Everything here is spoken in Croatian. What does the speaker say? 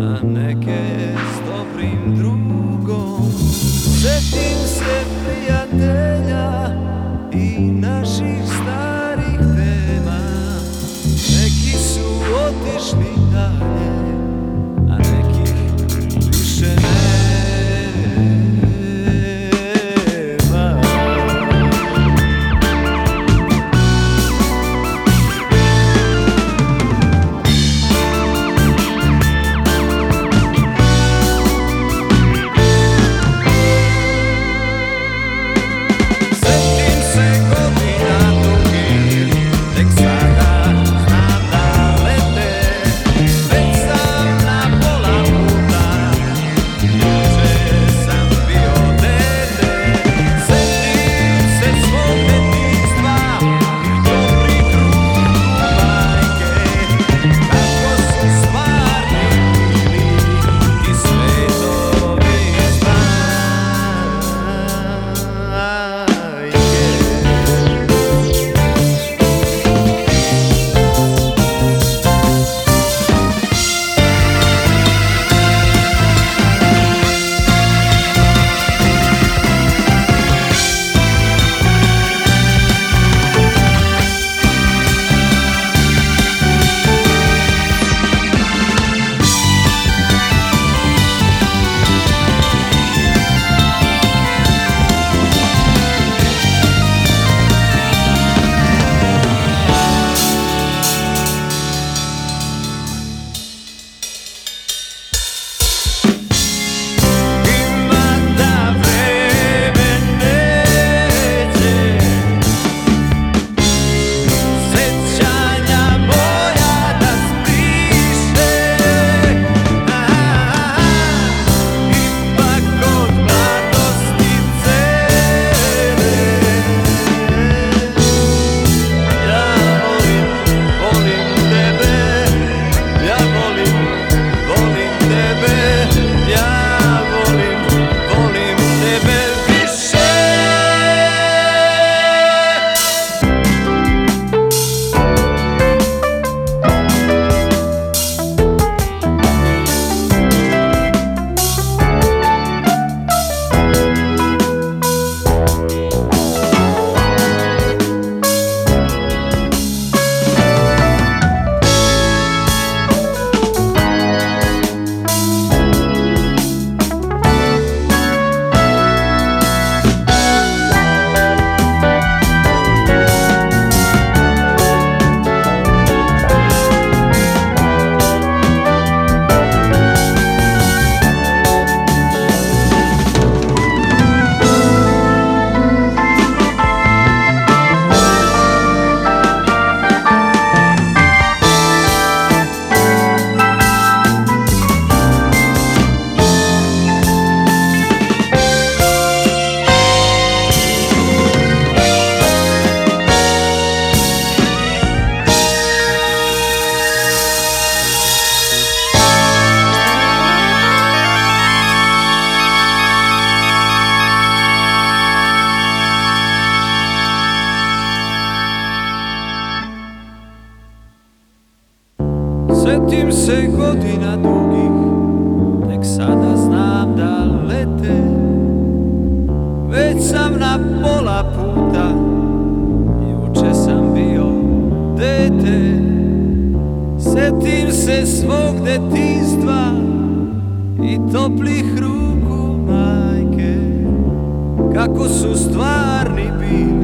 a neke s dobrim drugom. Sjetim se prijatelja Sjetim se godina dugih, tek sada znam da lete. Već sam na pola puta, juče sam bio dete. Sjetim se svog detinstva i toplih ruku majke Kako su stvarni bili